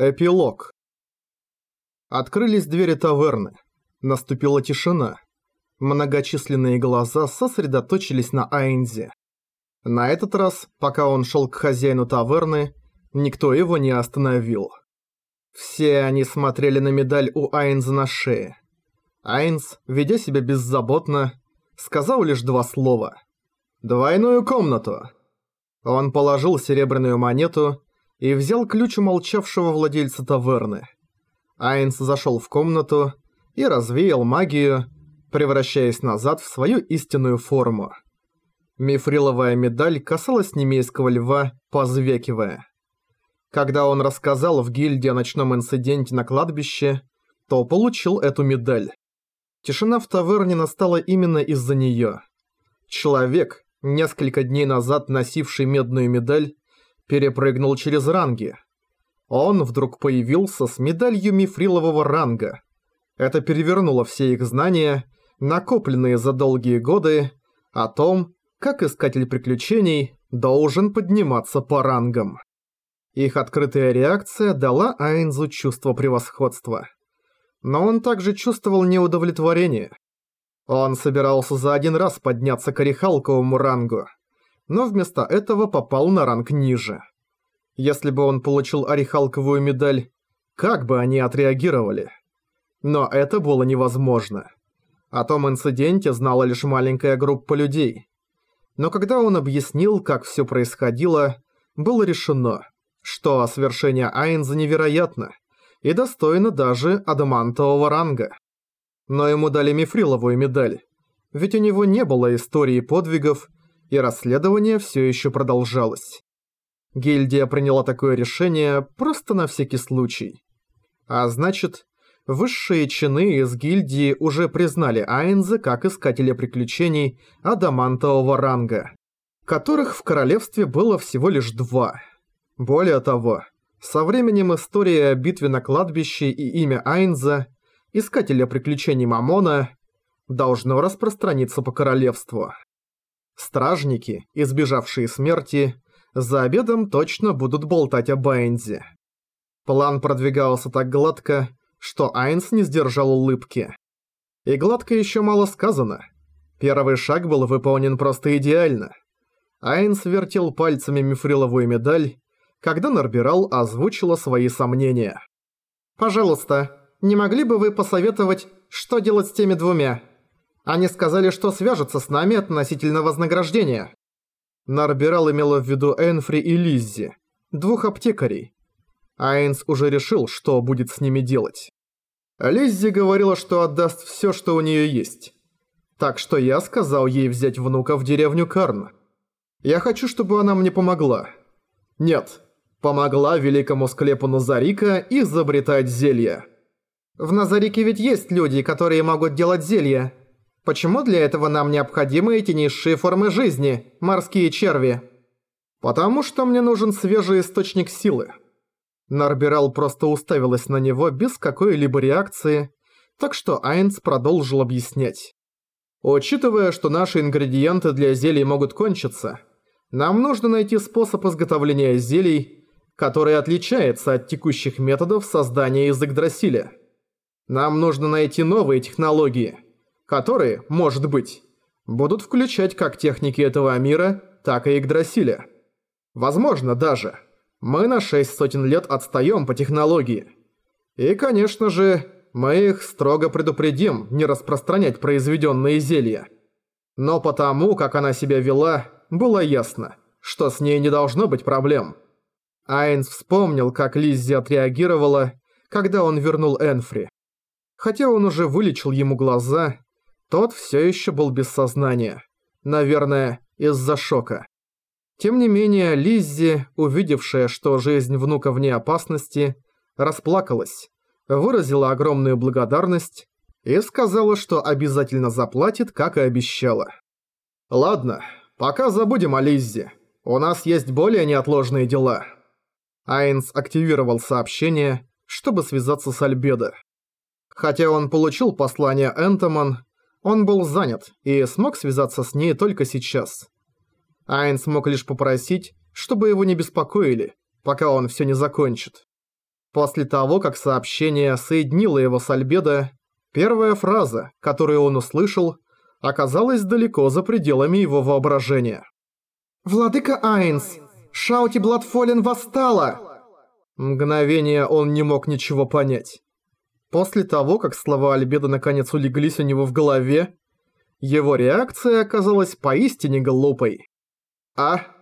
Эпилог. Открылись двери таверны. Наступила тишина. Многочисленные глаза сосредоточились на Айнзе. На этот раз, пока он шел к хозяину таверны, никто его не остановил. Все они смотрели на медаль у Айнза на шее. Айнз, ведя себя беззаботно, сказал лишь два слова. «Двойную комнату». Он положил серебряную монету и взял ключ у молчавшего владельца таверны. Айнс зашел в комнату и развеял магию, превращаясь назад в свою истинную форму. Мифриловая медаль касалась немейского льва, позвякивая. Когда он рассказал в гильдии о ночном инциденте на кладбище, то получил эту медаль. Тишина в таверне настала именно из-за неё. Человек, несколько дней назад носивший медную медаль, перепрыгнул через ранги. Он вдруг появился с медалью мифрилового ранга. Это перевернуло все их знания, накопленные за долгие годы, о том, как искатель приключений должен подниматься по рангам. Их открытая реакция дала Айнзу чувство превосходства. Но он также чувствовал неудовлетворение. Он собирался за один раз подняться к орехалковому рангу – но вместо этого попал на ранг ниже. Если бы он получил орехалковую медаль, как бы они отреагировали? Но это было невозможно. О том инциденте знала лишь маленькая группа людей. Но когда он объяснил, как все происходило, было решено, что свершение Айнза невероятно и достойно даже адамантового ранга. Но ему дали мифриловую медаль, ведь у него не было истории подвигов и расследование все еще продолжалось. Гильдия приняла такое решение просто на всякий случай. А значит, высшие чины из гильдии уже признали Айнза как искателя приключений адамантового ранга, которых в королевстве было всего лишь два. Более того, со временем история о битве на кладбище и имя Айнза, искателя приключений Мамона, должно распространиться по королевству. Стражники, избежавшие смерти, за обедом точно будут болтать о Байнзе. План продвигался так гладко, что Айнс не сдержал улыбки. И гладко еще мало сказано. Первый шаг был выполнен просто идеально. Айнс вертел пальцами мифриловую медаль, когда Нарбирал озвучила свои сомнения. «Пожалуйста, не могли бы вы посоветовать, что делать с теми двумя?» Они сказали, что свяжутся с нами относительно вознаграждения. Нарбирал имела в виду Энфри и Лиззи, двух аптекарей. Айнс уже решил, что будет с ними делать. Лиззи говорила, что отдаст все, что у нее есть. Так что я сказал ей взять внука в деревню Карн. Я хочу, чтобы она мне помогла. Нет, помогла великому склепу Назарика изобретать зелья. В Назарике ведь есть люди, которые могут делать зелья. Почему для этого нам необходимы эти низшие формы жизни, морские черви? Потому что мне нужен свежий источник силы. Нарбирал просто уставилась на него без какой-либо реакции, так что Айнс продолжил объяснять. Учитывая, что наши ингредиенты для зелий могут кончиться, нам нужно найти способ изготовления зелий, который отличается от текущих методов создания из Игдрасиля. Нам нужно найти новые технологии – которые, может быть, будут включать как техники этого мира, так и Игдрасиля. Возможно даже, мы на шесть сотен лет отстаём по технологии. И, конечно же, мы их строго предупредим не распространять произведённые зелья. Но потому, как она себя вела, было ясно, что с ней не должно быть проблем. Айнс вспомнил, как Лиззи отреагировала, когда он вернул Энфри. Хотя он уже вылечил ему глаза, тот все еще был без сознания. Наверное, из-за шока. Тем не менее, Лиззи, увидевшая, что жизнь внука вне опасности, расплакалась, выразила огромную благодарность и сказала, что обязательно заплатит, как и обещала. «Ладно, пока забудем о Лиззи. У нас есть более неотложные дела». Айнс активировал сообщение, чтобы связаться с Альбедо. Хотя он получил послание Энтоман, он был занят и смог связаться с ней только сейчас. Айн смог лишь попросить, чтобы его не беспокоили, пока он все не закончит. После того, как сообщение соединило его с Альбедо, первая фраза, которую он услышал, оказалась далеко за пределами его воображения. «Владыка Айнс, Шаути Бладфолен восстала!» Мгновение он не мог ничего понять. После того, как слова Альбеда наконец улеглись у него в голове, его реакция оказалась поистине глупой. «А?»